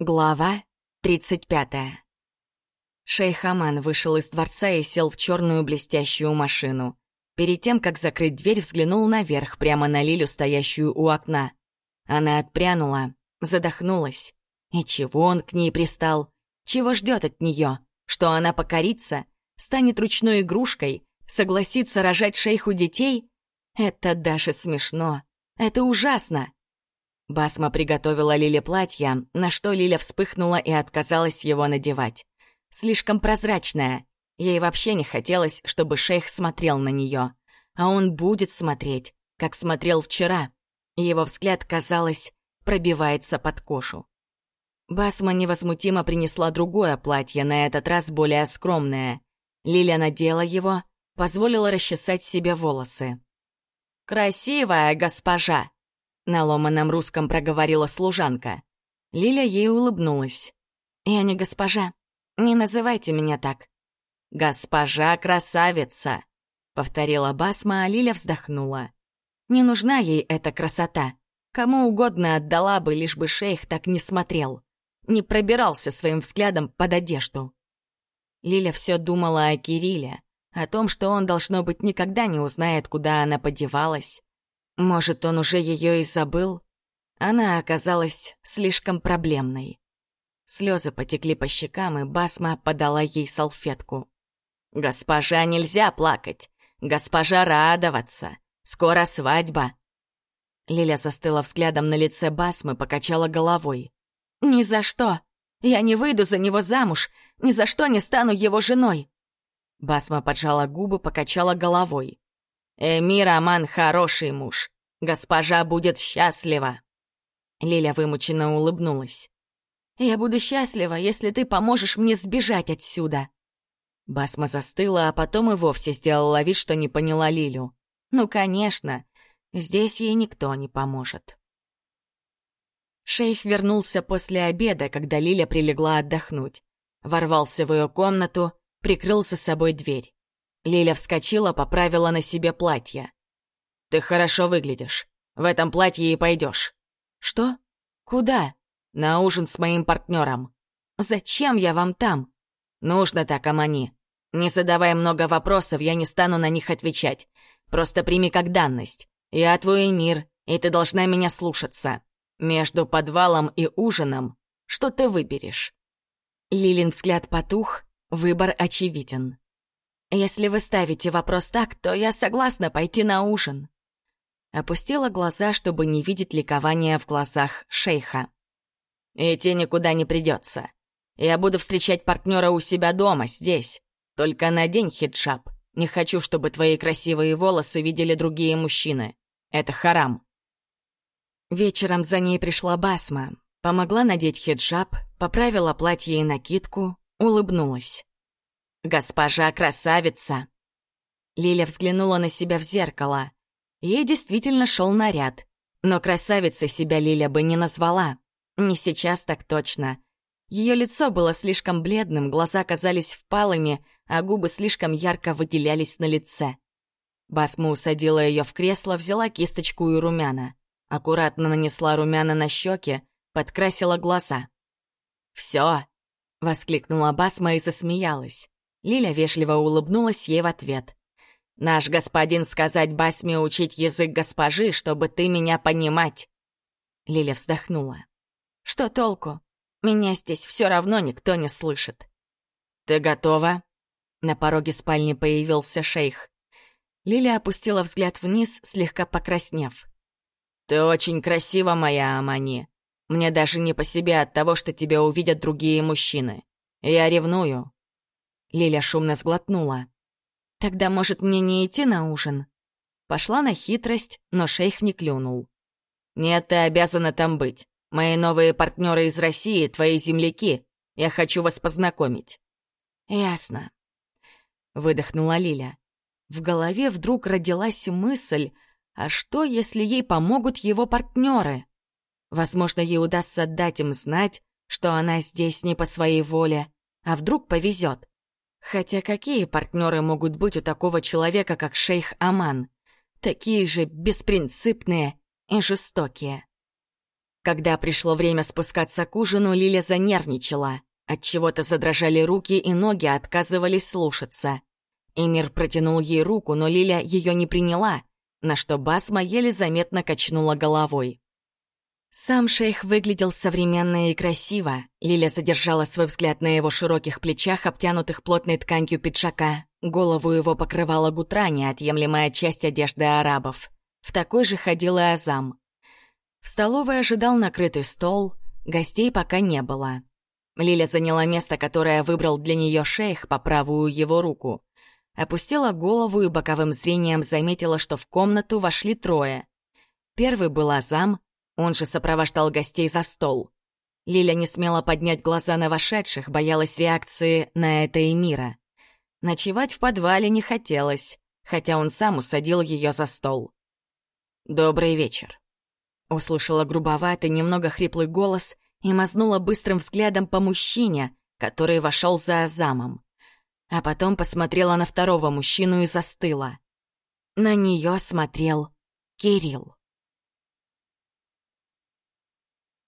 Глава 35 Шейх Аман вышел из дворца и сел в черную блестящую машину. Перед тем, как закрыть дверь, взглянул наверх, прямо на Лилю, стоящую у окна. Она отпрянула, задохнулась. И чего он к ней пристал? Чего ждет от нее? Что она покорится? Станет ручной игрушкой? Согласится рожать шейху детей? Это даже смешно. Это ужасно. Басма приготовила Лиле платье, на что Лиля вспыхнула и отказалась его надевать. Слишком прозрачная. Ей вообще не хотелось, чтобы шейх смотрел на нее. А он будет смотреть, как смотрел вчера. Его взгляд, казалось, пробивается под кожу. Басма невозмутимо принесла другое платье, на этот раз более скромное. Лиля надела его, позволила расчесать себе волосы. «Красивая госпожа!» На ломаном русском проговорила служанка. Лиля ей улыбнулась. «Я не госпожа. Не называйте меня так». «Госпожа-красавица!» — повторила Басма, а Лиля вздохнула. «Не нужна ей эта красота. Кому угодно отдала бы, лишь бы шейх так не смотрел. Не пробирался своим взглядом под одежду». Лиля все думала о Кирилле, о том, что он, должно быть, никогда не узнает, куда она подевалась, может, он уже ее и забыл? Она оказалась слишком проблемной. Слезы потекли по щекам, и Басма подала ей салфетку. «Госпожа, нельзя плакать! Госпожа, радоваться! Скоро свадьба!» Лиля застыла взглядом на лице Басмы, покачала головой. «Ни за что! Я не выйду за него замуж! Ни за что не стану его женой!» Басма поджала губы, покачала головой. Эмир Аман хороший муж. Госпожа будет счастлива. Лиля вымученно улыбнулась. «Я буду счастлива, если ты поможешь мне сбежать отсюда». Басма застыла, а потом и вовсе сделала вид, что не поняла Лилю. «Ну, конечно, здесь ей никто не поможет». Шейх вернулся после обеда, когда Лиля прилегла отдохнуть. Ворвался в ее комнату, прикрыл за собой дверь. Лиля вскочила, поправила на себе платье. «Ты хорошо выглядишь. В этом платье и пойдешь». «Что? Куда?» «На ужин с моим партнером». «Зачем я вам там?» «Нужно так, Амани. Не задавай много вопросов, я не стану на них отвечать. Просто прими как данность. Я твой мир, и ты должна меня слушаться. Между подвалом и ужином что ты выберешь?» Лилин взгляд потух, выбор очевиден. Если вы ставите вопрос так, то я согласна пойти на ужин. Опустила глаза, чтобы не видеть ликования в глазах шейха. Идти никуда не придется. Я буду встречать партнера у себя дома, здесь. Только надень хиджаб. Не хочу, чтобы твои красивые волосы видели другие мужчины. Это харам. Вечером за ней пришла Басма. Помогла надеть хиджаб, поправила платье и накидку, улыбнулась. «Госпожа красавица!» Лиля взглянула на себя в зеркало. Ей действительно шел наряд. Но красавицей себя Лиля бы не назвала. Не сейчас так точно. Ее лицо было слишком бледным, глаза казались впалыми, а губы слишком ярко выделялись на лице. Басма усадила ее в кресло, взяла кисточку и румяна. Аккуратно нанесла румяна на щеки, подкрасила глаза. «Все!» — воскликнула Басма и засмеялась. Лиля вежливо улыбнулась ей в ответ. «Наш господин сказать Басме учить язык госпожи, чтобы ты меня понимать!» Лиля вздохнула. «Что толку? Меня здесь все равно никто не слышит». «Ты готова?» На пороге спальни появился шейх. Лиля опустила взгляд вниз, слегка покраснев. «Ты очень красива, моя Амани. Мне даже не по себе от того, что тебя увидят другие мужчины. Я ревную. Лиля шумно сглотнула. «Тогда, может, мне не идти на ужин?» Пошла на хитрость, но шейх не клюнул. «Нет, ты обязана там быть. Мои новые партнеры из России, твои земляки. Я хочу вас познакомить». «Ясно», — выдохнула Лиля. В голове вдруг родилась мысль, а что, если ей помогут его партнеры? Возможно, ей удастся дать им знать, что она здесь не по своей воле, а вдруг повезет. Хотя какие партнеры могут быть у такого человека, как шейх Аман? Такие же беспринципные и жестокие. Когда пришло время спускаться к ужину, Лиля занервничала. Отчего-то задрожали руки и ноги отказывались слушаться. Эмир протянул ей руку, но Лиля ее не приняла, на что Басма еле заметно качнула головой. Сам шейх выглядел современно и красиво. Лиля задержала свой взгляд на его широких плечах, обтянутых плотной тканью пиджака. Голову его покрывала гутра, неотъемлемая часть одежды арабов. В такой же ходил и Азам. В столовой ожидал накрытый стол, гостей пока не было. Лиля заняла место, которое выбрал для нее шейх по правую его руку. Опустила голову и боковым зрением заметила, что в комнату вошли трое. Первый был Азам, он же сопровождал гостей за стол. Лиля не смела поднять глаза на вошедших, боялась реакции на это Эмира. Ночевать в подвале не хотелось, хотя он сам усадил ее за стол. «Добрый вечер», — услышала грубоватый, немного хриплый голос и мазнула быстрым взглядом по мужчине, который вошел за Азамом. А потом посмотрела на второго мужчину и застыла. На нее смотрел Кирилл.